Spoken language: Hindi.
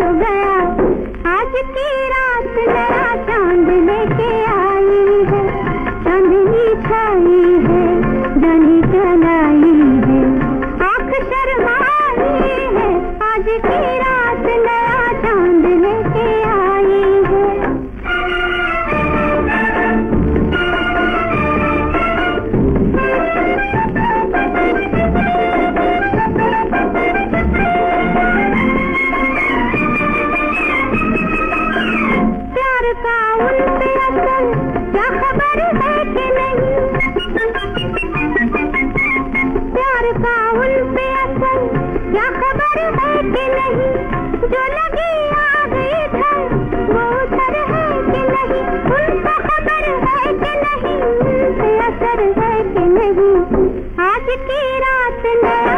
गया आज की रात रात